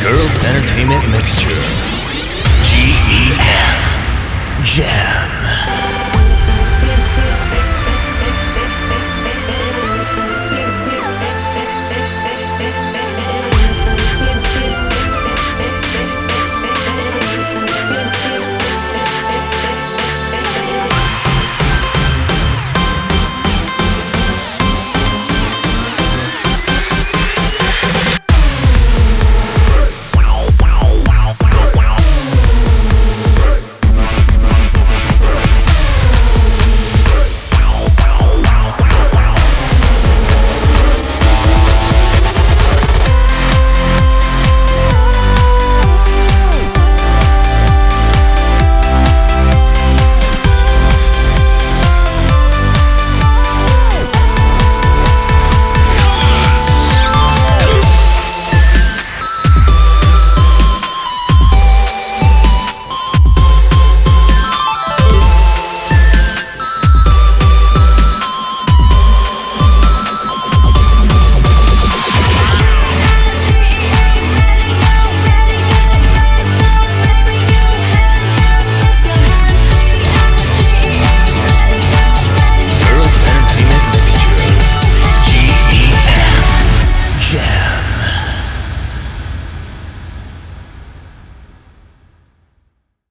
Girls Entertainment Mixture. GEM. Jam.